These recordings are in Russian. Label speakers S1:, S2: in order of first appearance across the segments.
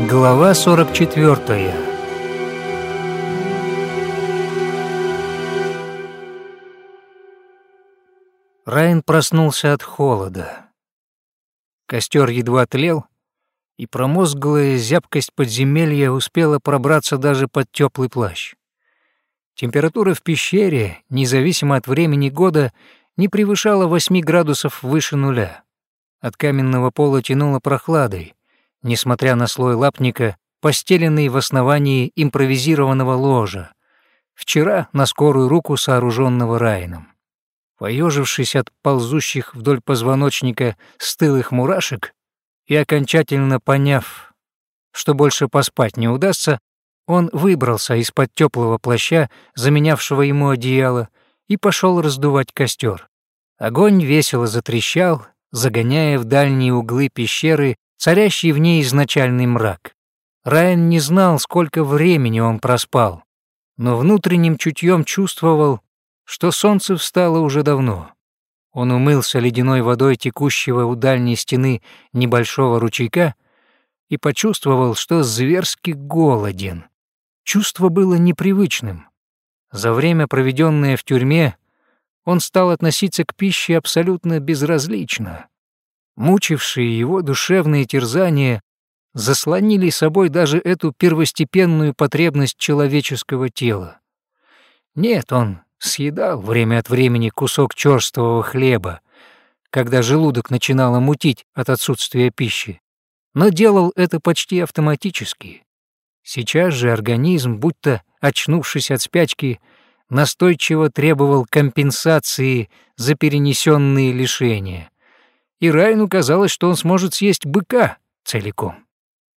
S1: Глава 44 Райан проснулся от холода. Костер едва тлел, и промозглая зябкость подземелья успела пробраться даже под теплый плащ. Температура в пещере, независимо от времени года, не превышала 8 градусов выше нуля. От каменного пола тянуло прохладой, несмотря на слой лапника, постеленный в основании импровизированного ложа, вчера на скорую руку сооруженного Райном. Поежившись от ползущих вдоль позвоночника стылых мурашек и окончательно поняв, что больше поспать не удастся, он выбрался из-под теплого плаща, заменявшего ему одеяло, и пошел раздувать костер. Огонь весело затрещал, загоняя в дальние углы пещеры царящий в ней изначальный мрак. Райан не знал, сколько времени он проспал, но внутренним чутьем чувствовал, что солнце встало уже давно. Он умылся ледяной водой текущего у дальней стены небольшого ручейка и почувствовал, что зверски голоден. Чувство было непривычным. За время, проведенное в тюрьме, он стал относиться к пище абсолютно безразлично. Мучившие его душевные терзания заслонили собой даже эту первостепенную потребность человеческого тела. Нет, он съедал время от времени кусок черствого хлеба, когда желудок начинало мутить от отсутствия пищи, но делал это почти автоматически. Сейчас же организм, будто очнувшись от спячки, настойчиво требовал компенсации за перенесенные лишения. И Райну казалось, что он сможет съесть быка целиком.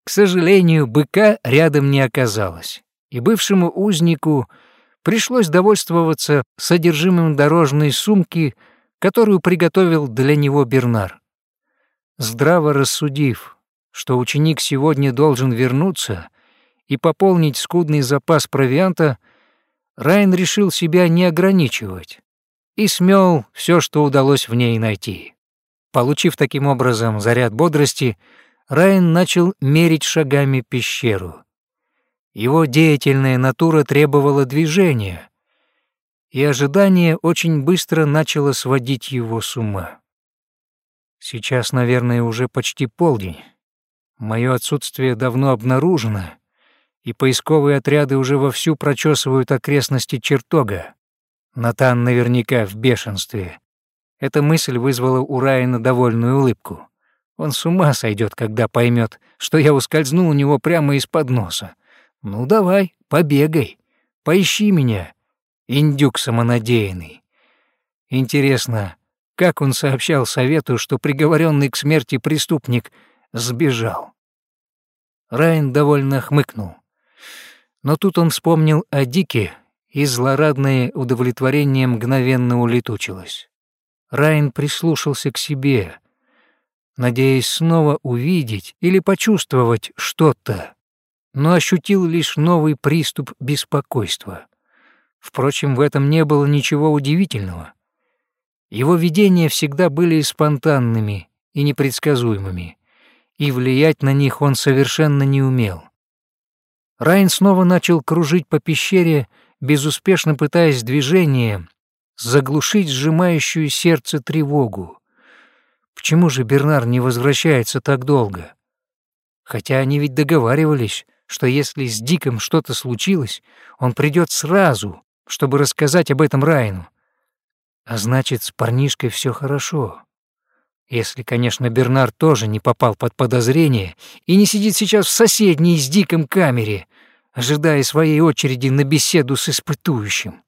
S1: К сожалению, быка рядом не оказалось, и бывшему узнику пришлось довольствоваться содержимым дорожной сумки, которую приготовил для него Бернар. Здраво рассудив, что ученик сегодня должен вернуться и пополнить скудный запас провианта, Райан решил себя не ограничивать и смел все, что удалось в ней найти. Получив таким образом заряд бодрости, Райан начал мерить шагами пещеру. Его деятельная натура требовала движения, и ожидание очень быстро начало сводить его с ума. Сейчас, наверное, уже почти полдень. Мое отсутствие давно обнаружено, и поисковые отряды уже вовсю прочесывают окрестности чертога. Натан наверняка в бешенстве. Эта мысль вызвала у Райана довольную улыбку. Он с ума сойдет, когда поймет, что я ускользнул у него прямо из-под носа. Ну давай, побегай, поищи меня, индюк самонадеянный. Интересно, как он сообщал совету, что приговоренный к смерти преступник сбежал? Райан довольно хмыкнул. Но тут он вспомнил о Дике, и злорадное удовлетворение мгновенно улетучилось. Райан прислушался к себе, надеясь снова увидеть или почувствовать что-то, но ощутил лишь новый приступ беспокойства. Впрочем, в этом не было ничего удивительного. Его видения всегда были спонтанными и непредсказуемыми, и влиять на них он совершенно не умел. Райн снова начал кружить по пещере, безуспешно пытаясь движением заглушить сжимающую сердце тревогу. Почему же Бернар не возвращается так долго? Хотя они ведь договаривались, что если с Диком что-то случилось, он придет сразу, чтобы рассказать об этом Райну. А значит, с парнишкой все хорошо. Если, конечно, Бернар тоже не попал под подозрение и не сидит сейчас в соседней с Диком камере, ожидая своей очереди на беседу с испытующим.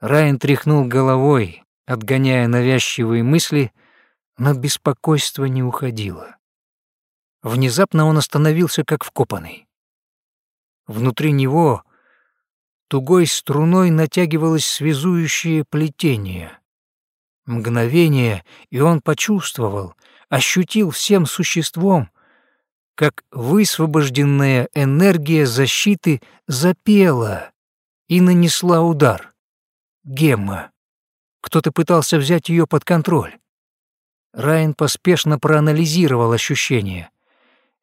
S1: Райан тряхнул головой, отгоняя навязчивые мысли, но беспокойство не уходило. Внезапно он остановился как вкопанный. Внутри него тугой струной натягивалось связующее плетение. Мгновение, и он почувствовал, ощутил всем существом, как высвобожденная энергия защиты запела и нанесла удар. Гемма. Кто-то пытался взять ее под контроль. Райан поспешно проанализировал ощущения.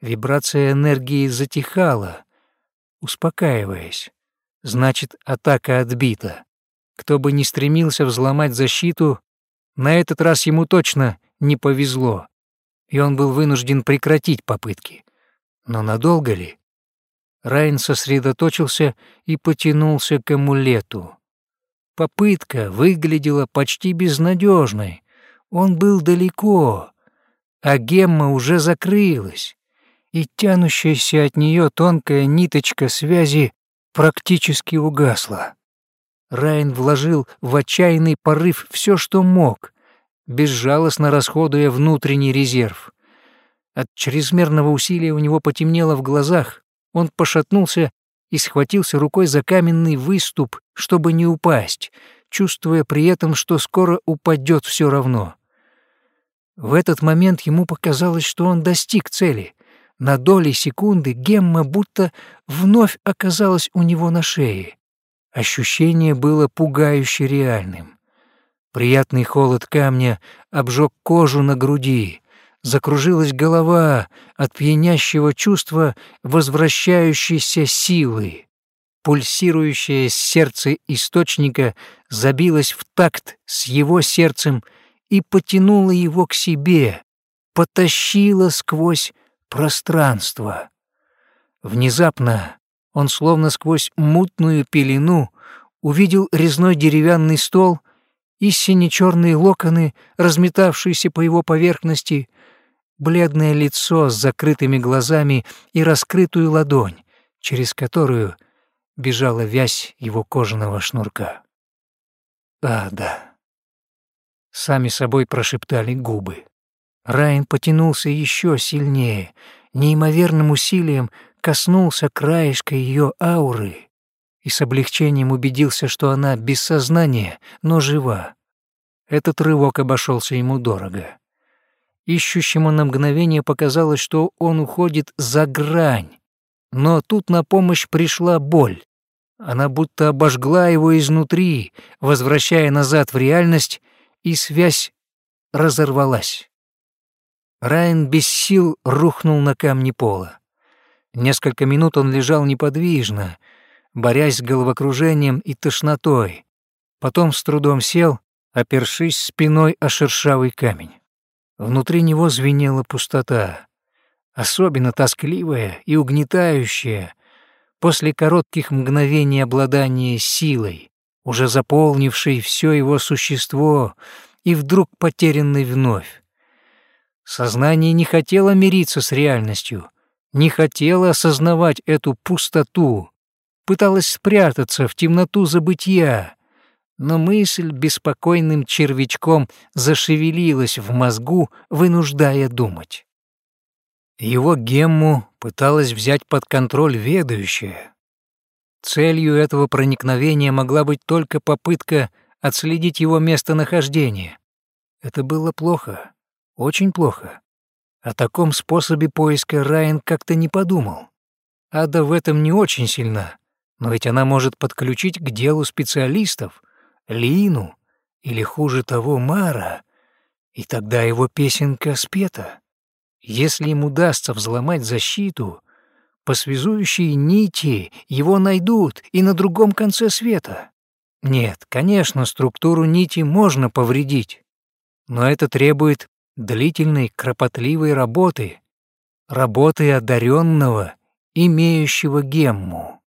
S1: Вибрация энергии затихала, успокаиваясь. Значит, атака отбита. Кто бы ни стремился взломать защиту, на этот раз ему точно не повезло, и он был вынужден прекратить попытки. Но надолго ли? Райн сосредоточился и потянулся к амулету. Попытка выглядела почти безнадежной. Он был далеко, а гемма уже закрылась, и тянущаяся от нее тонкая ниточка связи практически угасла. Райн вложил в отчаянный порыв все, что мог, безжалостно расходуя внутренний резерв. От чрезмерного усилия у него потемнело в глазах, он пошатнулся и схватился рукой за каменный выступ, чтобы не упасть, чувствуя при этом, что скоро упадет все равно. В этот момент ему показалось, что он достиг цели. На доли секунды Гемма будто вновь оказалась у него на шее. Ощущение было пугающе реальным. Приятный холод камня обжег кожу на груди, закружилась голова от пьянящего чувства возвращающейся силы. Пульсирующее сердце источника забилось в такт с его сердцем и потянуло его к себе, потащило сквозь пространство. Внезапно он словно сквозь мутную пелену увидел резной деревянный стол и сине-черные локоны, разметавшиеся по его поверхности, бледное лицо с закрытыми глазами и раскрытую ладонь, через которую бежала вязь его кожаного шнурка. «А, да». Сами собой прошептали губы. Райан потянулся еще сильнее, неимоверным усилием коснулся краешка ее ауры и с облегчением убедился, что она без сознания, но жива. Этот рывок обошелся ему дорого. Ищущему на мгновение показалось, что он уходит за грань. Но тут на помощь пришла боль. Она будто обожгла его изнутри, возвращая назад в реальность, и связь разорвалась. Райан без сил рухнул на камни пола. Несколько минут он лежал неподвижно, борясь с головокружением и тошнотой. Потом с трудом сел, опершись спиной о шершавый камень. Внутри него звенела пустота, особенно тоскливая и угнетающая, после коротких мгновений обладания силой, уже заполнившей все его существо и вдруг потерянной вновь. Сознание не хотело мириться с реальностью, не хотело осознавать эту пустоту, пыталось спрятаться в темноту забытья, но мысль беспокойным червячком зашевелилась в мозгу, вынуждая думать. Его гемму пыталась взять под контроль ведающая. Целью этого проникновения могла быть только попытка отследить его местонахождение. Это было плохо, очень плохо. О таком способе поиска Райан как-то не подумал. Ада в этом не очень сильна, но ведь она может подключить к делу специалистов, Лину или, хуже того, Мара, и тогда его песенка спета. Если им удастся взломать защиту, по связующей нити его найдут и на другом конце света. Нет, конечно, структуру нити можно повредить, но это требует длительной, кропотливой работы, работы одаренного, имеющего гемму.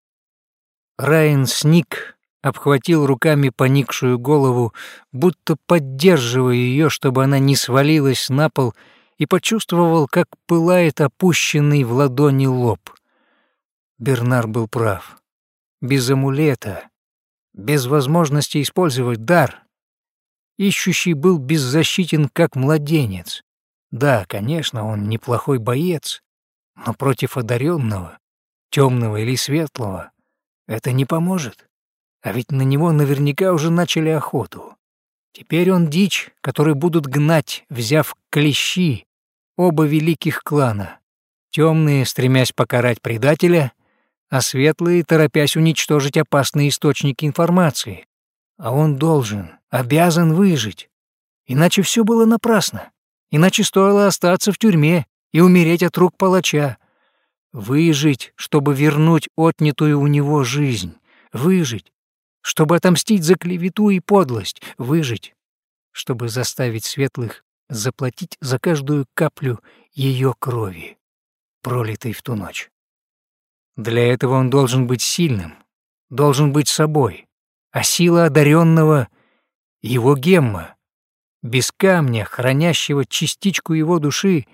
S1: Райан сник обхватил руками поникшую голову, будто поддерживая ее, чтобы она не свалилась на пол, и почувствовал, как пылает опущенный в ладони лоб. Бернар был прав. Без амулета, без возможности использовать дар, ищущий был беззащитен, как младенец. Да, конечно, он неплохой боец, но против одаренного, темного или светлого, это не поможет. А ведь на него наверняка уже начали охоту. Теперь он дичь, который будут гнать, взяв клещи, оба великих клана. Темные, стремясь покарать предателя, а светлые, торопясь уничтожить опасные источники информации. А он должен, обязан выжить. Иначе все было напрасно. Иначе стоило остаться в тюрьме и умереть от рук палача. Выжить, чтобы вернуть отнятую у него жизнь. Выжить, чтобы отомстить за клевету и подлость. Выжить, чтобы заставить светлых заплатить за каждую каплю ее крови, пролитой в ту ночь. Для этого он должен быть сильным, должен быть собой, а сила одаренного — его гемма. Без камня, хранящего частичку его души,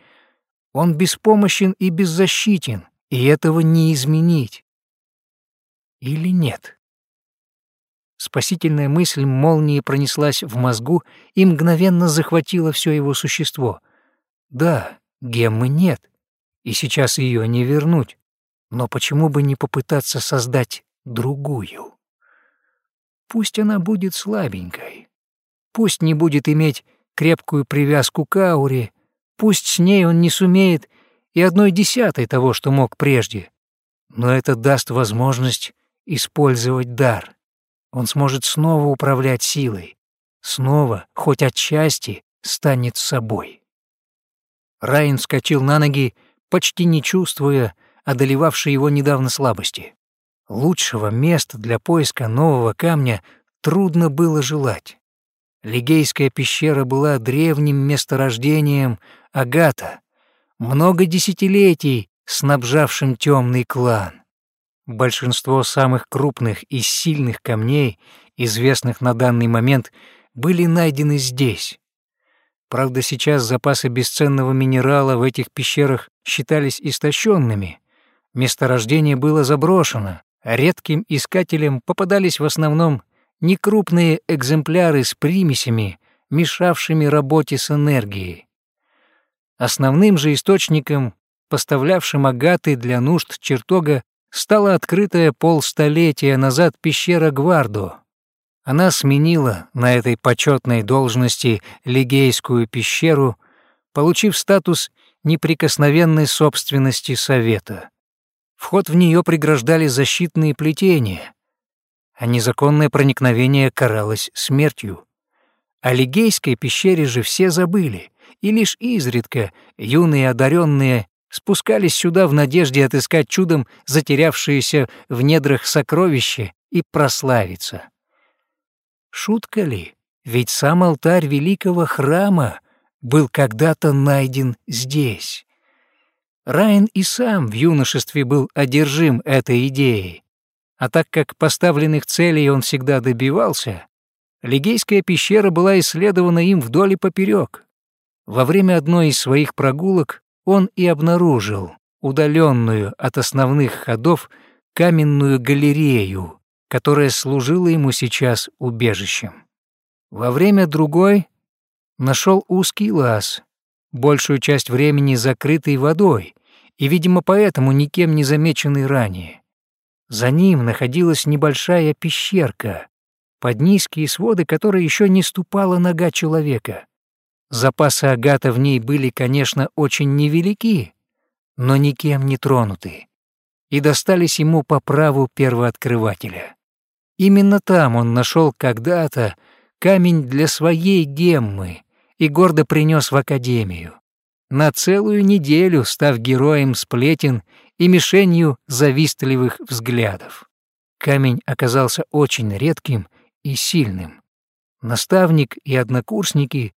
S1: он беспомощен и беззащитен, и этого не изменить. Или нет? Спасительная мысль молнией пронеслась в мозгу и мгновенно захватила все его существо. Да, геммы нет, и сейчас ее не вернуть. Но почему бы не попытаться создать другую? Пусть она будет слабенькой, пусть не будет иметь крепкую привязку к ауре, пусть с ней он не сумеет и одной десятой того, что мог прежде, но это даст возможность использовать дар. Он сможет снова управлять силой, снова, хоть отчасти, станет собой. Райан вскочил на ноги, почти не чувствуя одолевавшей его недавно слабости. Лучшего места для поиска нового камня трудно было желать. Лигейская пещера была древним месторождением агата, много десятилетий снабжавшим темный клан. Большинство самых крупных и сильных камней, известных на данный момент, были найдены здесь. Правда, сейчас запасы бесценного минерала в этих пещерах считались истощенными. Месторождение было заброшено, а редким искателям попадались в основном некрупные экземпляры с примесями, мешавшими работе с энергией. Основным же источником, поставлявшим агаты для нужд чертога, стала открытая полстолетия назад пещера Гвардо. Она сменила на этой почетной должности Лигейскую пещеру, получив статус неприкосновенной собственности Совета. Вход в нее преграждали защитные плетения, а незаконное проникновение каралось смертью. О Лигейской пещере же все забыли, и лишь изредка юные одаренные спускались сюда в надежде отыскать чудом затерявшиеся в недрах сокровища и прославиться. Шутка ли? Ведь сам алтарь великого храма был когда-то найден здесь. Райан и сам в юношестве был одержим этой идеей, а так как поставленных целей он всегда добивался, Лигейская пещера была исследована им вдоль и поперек. Во время одной из своих прогулок он и обнаружил удаленную от основных ходов каменную галерею, которая служила ему сейчас убежищем. Во время другой нашел узкий лаз, большую часть времени закрытый водой, и, видимо, поэтому никем не замеченный ранее. За ним находилась небольшая пещерка, под низкие своды которой еще не ступала нога человека. Запасы агата в ней были, конечно, очень невелики, но никем не тронуты, и достались ему по праву первооткрывателя. Именно там он нашел когда-то камень для своей геммы и гордо принес в академию, на целую неделю став героем сплетен и мишенью завистливых взглядов. Камень оказался очень редким и сильным. Наставник и однокурсники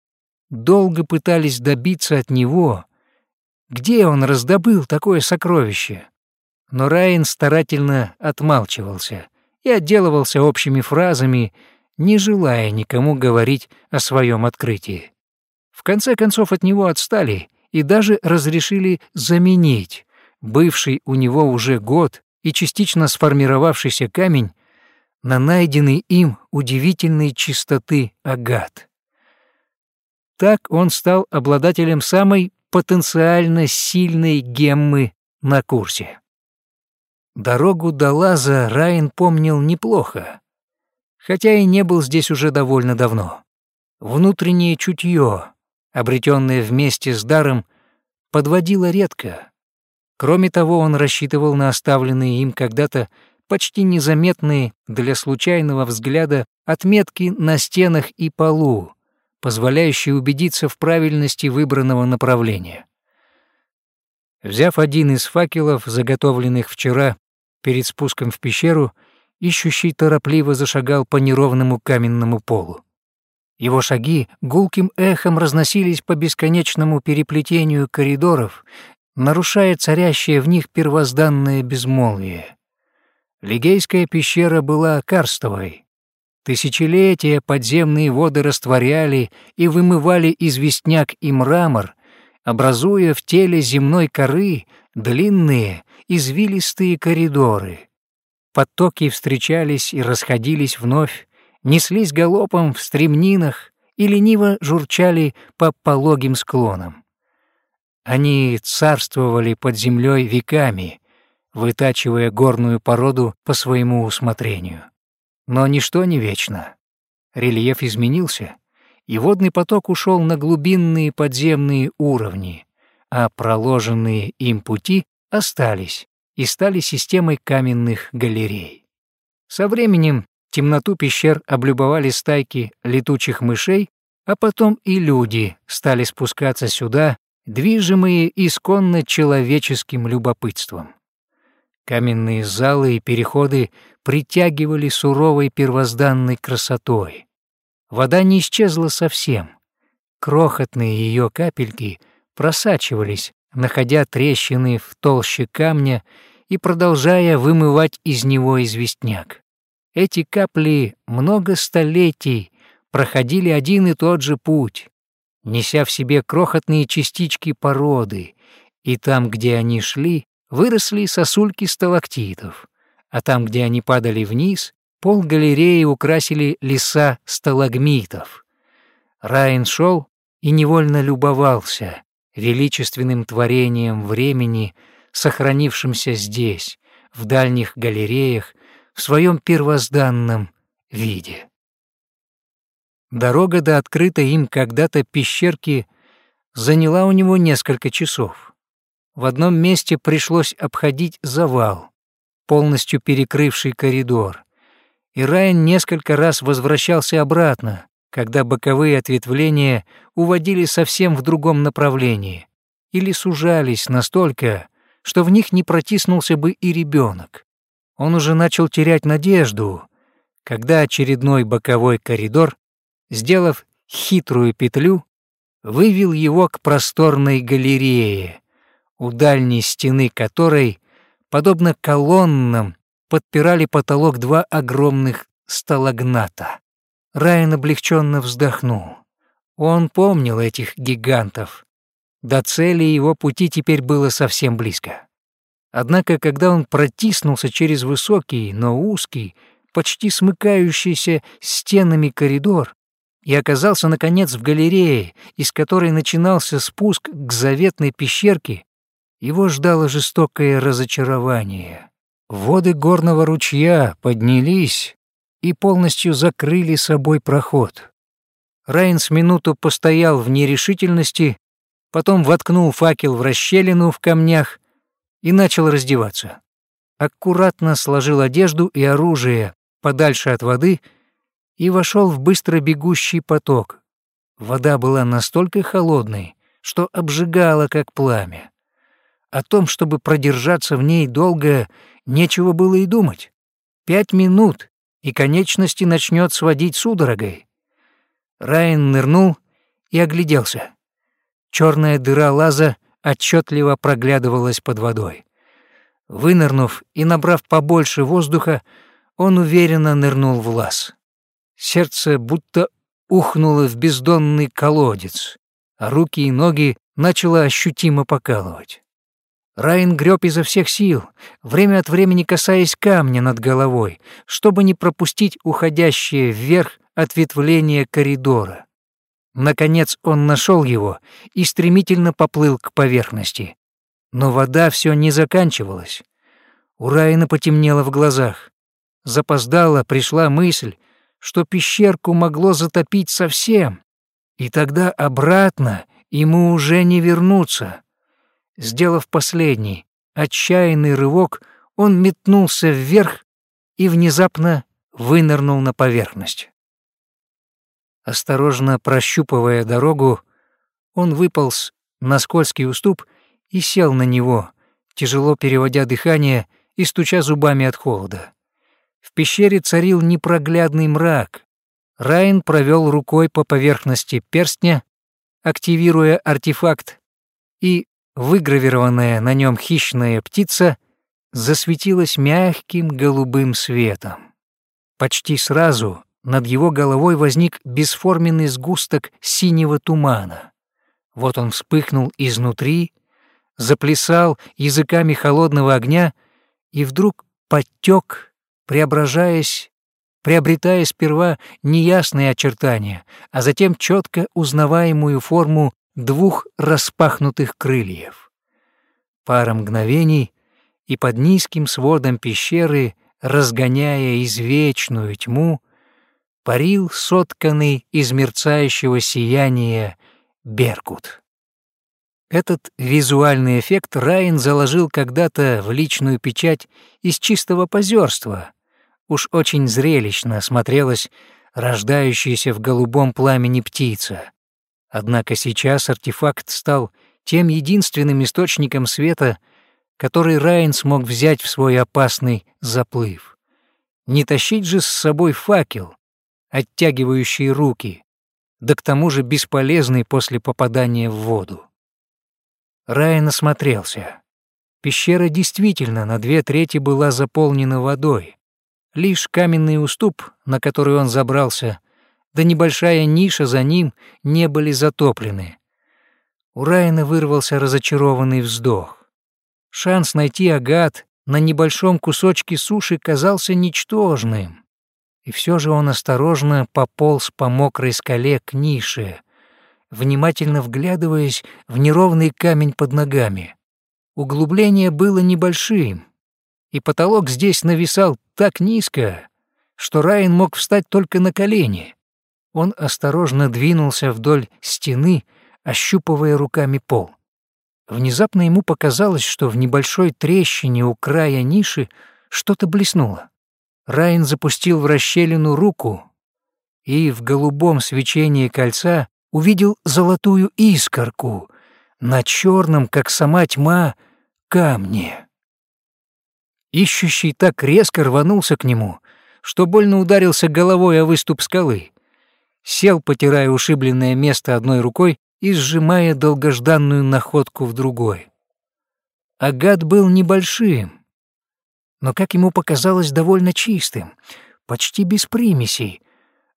S1: долго пытались добиться от него, где он раздобыл такое сокровище. Но Райан старательно отмалчивался и отделывался общими фразами, не желая никому говорить о своем открытии. В конце концов от него отстали и даже разрешили заменить бывший у него уже год и частично сформировавшийся камень на найденный им удивительной чистоты агат. Так он стал обладателем самой потенциально сильной геммы на курсе. Дорогу до Лаза Райан помнил неплохо, хотя и не был здесь уже довольно давно. Внутреннее чутье, обретенное вместе с даром, подводило редко. Кроме того, он рассчитывал на оставленные им когда-то почти незаметные для случайного взгляда отметки на стенах и полу, позволяющий убедиться в правильности выбранного направления. Взяв один из факелов, заготовленных вчера перед спуском в пещеру, ищущий торопливо зашагал по неровному каменному полу. Его шаги гулким эхом разносились по бесконечному переплетению коридоров, нарушая царящее в них первозданное безмолвие. Лигейская пещера была карстовой. Тысячелетия подземные воды растворяли и вымывали известняк и мрамор, образуя в теле земной коры длинные, извилистые коридоры. Потоки встречались и расходились вновь, неслись галопом в стремнинах и лениво журчали по пологим склонам. Они царствовали под землей веками, вытачивая горную породу по своему усмотрению. Но ничто не вечно. Рельеф изменился, и водный поток ушел на глубинные подземные уровни, а проложенные им пути остались и стали системой каменных галерей. Со временем темноту пещер облюбовали стайки летучих мышей, а потом и люди стали спускаться сюда, движимые исконно человеческим любопытством. Каменные залы и переходы притягивали суровой первозданной красотой. Вода не исчезла совсем. Крохотные ее капельки просачивались, находя трещины в толще камня и продолжая вымывать из него известняк. Эти капли много столетий проходили один и тот же путь, неся в себе крохотные частички породы, и там, где они шли, выросли сосульки сталактитов, а там, где они падали вниз, пол галереи украсили леса сталагмитов. Райан шел и невольно любовался величественным творением времени, сохранившимся здесь, в дальних галереях, в своем первозданном виде. Дорога до открытой им когда-то пещерки заняла у него несколько часов. В одном месте пришлось обходить завал, полностью перекрывший коридор, и Райан несколько раз возвращался обратно, когда боковые ответвления уводили совсем в другом направлении или сужались настолько, что в них не протиснулся бы и ребенок. Он уже начал терять надежду, когда очередной боковой коридор, сделав хитрую петлю, вывел его к просторной галерее, у дальней стены которой, подобно колоннам, подпирали потолок два огромных сталагната. Райан облегченно вздохнул. Он помнил этих гигантов. До цели его пути теперь было совсем близко. Однако, когда он протиснулся через высокий, но узкий, почти смыкающийся стенами коридор и оказался, наконец, в галерее, из которой начинался спуск к заветной пещерке, его ждало жестокое разочарование. Воды горного ручья поднялись и полностью закрыли собой проход. Райн с минуту постоял в нерешительности, потом воткнул факел в расщелину в камнях и начал раздеваться. Аккуратно сложил одежду и оружие подальше от воды и вошел в быстро бегущий поток. Вода была настолько холодной, что обжигала, как пламя. О том, чтобы продержаться в ней долго, нечего было и думать. Пять минут, и конечности начнет сводить судорогой. Райан нырнул и огляделся. Черная дыра лаза отчетливо проглядывалась под водой. Вынырнув и набрав побольше воздуха, он уверенно нырнул в лаз. Сердце будто ухнуло в бездонный колодец, а руки и ноги начало ощутимо покалывать. Райан греб изо всех сил, время от времени касаясь камня над головой, чтобы не пропустить уходящее вверх ответвление коридора. Наконец он нашел его и стремительно поплыл к поверхности. Но вода все не заканчивалась. У Райана потемнело в глазах. Запоздала пришла мысль, что пещерку могло затопить совсем, и тогда обратно ему уже не вернуться. Сделав последний, отчаянный рывок, он метнулся вверх и внезапно вынырнул на поверхность. Осторожно прощупывая дорогу, он выполз на скользкий уступ и сел на него, тяжело переводя дыхание и стуча зубами от холода. В пещере царил непроглядный мрак. Райан провел рукой по поверхности перстня, активируя артефакт, и выгравированная на нем хищная птица засветилась мягким голубым светом. Почти сразу над его головой возник бесформенный сгусток синего тумана. Вот он вспыхнул изнутри, заплясал языками холодного огня и вдруг подтек, преображаясь, приобретая сперва неясные очертания, а затем четко узнаваемую форму двух распахнутых крыльев. Пара мгновений, и под низким сводом пещеры, разгоняя извечную тьму, парил сотканный из мерцающего сияния Беркут. Этот визуальный эффект Райан заложил когда-то в личную печать из чистого позерства. Уж очень зрелищно смотрелась рождающаяся в голубом пламени птица. Однако сейчас артефакт стал тем единственным источником света, который Райан смог взять в свой опасный заплыв. Не тащить же с собой факел, оттягивающий руки, да к тому же бесполезный после попадания в воду. Райан осмотрелся. Пещера действительно на две трети была заполнена водой. Лишь каменный уступ, на который он забрался, да небольшая ниша за ним не были затоплены. У Райана вырвался разочарованный вздох. Шанс найти агат на небольшом кусочке суши казался ничтожным и все же он осторожно пополз по мокрой скале к нише, внимательно вглядываясь в неровный камень под ногами. Углубление было небольшим, и потолок здесь нависал так низко, что Райан мог встать только на колени. Он осторожно двинулся вдоль стены, ощупывая руками пол. Внезапно ему показалось, что в небольшой трещине у края ниши что-то блеснуло. Райан запустил в расщелину руку и в голубом свечении кольца увидел золотую искорку на черном, как сама тьма, камне. Ищущий так резко рванулся к нему, что больно ударился головой о выступ скалы. Сел, потирая ушибленное место одной рукой и сжимая долгожданную находку в другой. Агат был небольшим, но, как ему показалось, довольно чистым, почти без примесей,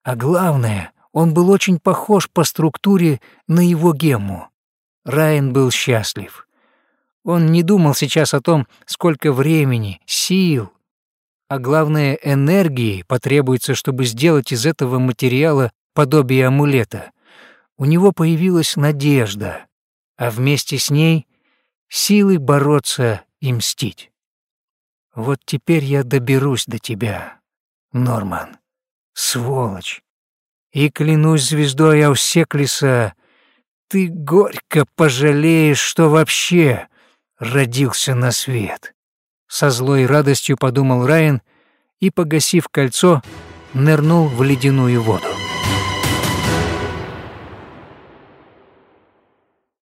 S1: а главное, он был очень похож по структуре на его гемму. Райан был счастлив. Он не думал сейчас о том, сколько времени, сил, а главное, энергии потребуется, чтобы сделать из этого материала подобие амулета. У него появилась надежда, а вместе с ней — силы бороться и мстить. Вот теперь я доберусь до тебя, Норман. Сволочь. И клянусь звездой Аусеклиса, ты горько пожалеешь, что вообще родился на свет. Со злой радостью подумал Райан и, погасив кольцо, нырнул в ледяную воду.